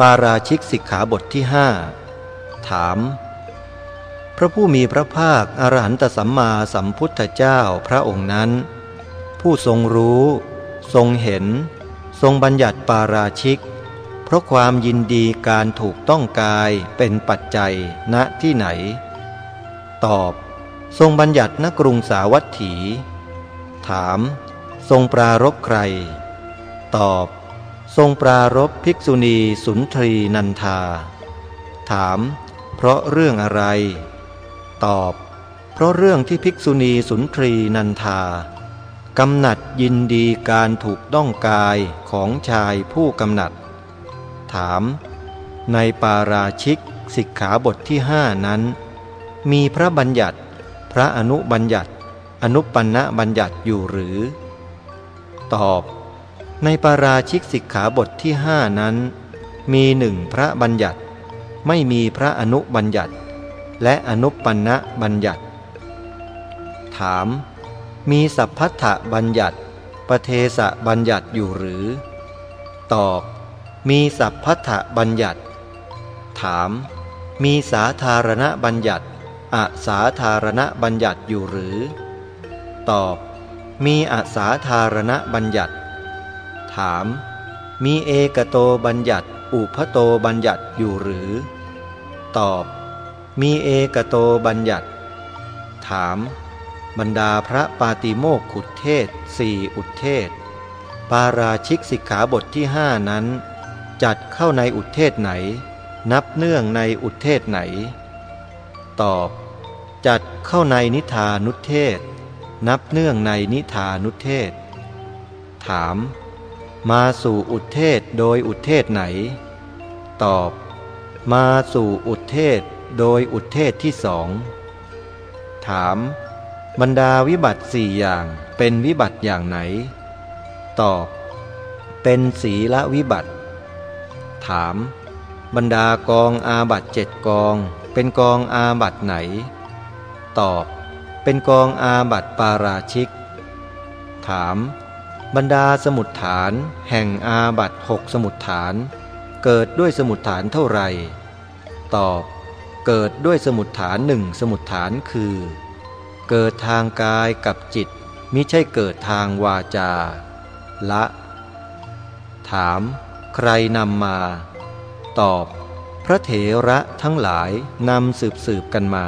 ปาราชิกสิกขาบทที่หถาม พระผู้มีพระภาคอรหันตสัมมาสัมพุทธเจ้าพระองค์นั้น ผู้ทรงรู้ ทรงเห็น ทรงบัญญัติปาราชิก เพราะความยินดีการถูกต้องกายเป็นปัจจัยณที่ไหน ตอบ ทรงบัญญัติณกรุงสาวัตถี ถาม ทรงปรารบใคร ตอบ ทรงปรารบภิกษุณีสุนทรีนันทา ถาม เพราะเรื่องอะไร ตอบ เพราะเรื่องที่ภิกษุณีสุนทรีนันทากำหนัดยินดีการถูกต้องกายของชายผู้กำหนัด ถาม ในปาราชิกสิกขาบทที่ห้านั้น มีพระบัญญัติ พระอนุบัญญัติ อนุปันนะบัญญัติอยู่หรือ ตอบ ในปาราชิกสิกขาบทที่ห้านั้น มีหนึ่งพระบัญญัติ ไม่มีพระอนุบัญญัติ และอนุปันนะบัญญัติ ถาม มีสัพพัทธบัญญัติปเทสะบัญญัติอยู่หรือ ตอบ มีสัพพัทธบัญญัติ ถาม มีสาธารณบัญญัติอาสาธารณบัญญัติอยู่หรือ ตอบ มีอาสาธารณบัญญัติ ถาม มีเอกโตบัญญัติ อุพโตบัญญัติอยู่หรือ ตอบ มีเอกโตบัญญัติ ถาม บรรดาพระปาติโมกขุเทศสี่อุเทศ ปาราชิกสิกขาบทที่ห้านั้น จัดเข้าในอุเทศไหน นับเนื่องในอุเทศไหน ตอบ จัดเข้าในนิทานุเทศนับเนื่องในนิทานุเทศ ถาม มาสู่อุเทศโดยอุเทศไหน ตอบ มาสู่อุเทศโดยอุเทศที่สอง ถาม บรรดาวิบัติสี่อย่างเป็นวิบัติอย่างไหน ตอบ เป็นศีละวิบัติ ถาม บรรดากองอาบัตเจ็ดกอง เป็นกองอาบัตไหน ตอบ เป็นกองอาบัตปาราชิก ถาม บรรดาสมุดฐาน แห่งอาบัตหกสมุดฐาน เกิดด้วยสมุดฐานเท่าไหร่ ตอบ เกิดด้วยสมุดฐานหนึ่งสมุดฐานคือ เกิดทางกายกับจิตมิใช่เกิดทางวาจา ละ ถาม ใครนำมา ตอบ พระเถระทั้งหลายนำสืบสืบกันมา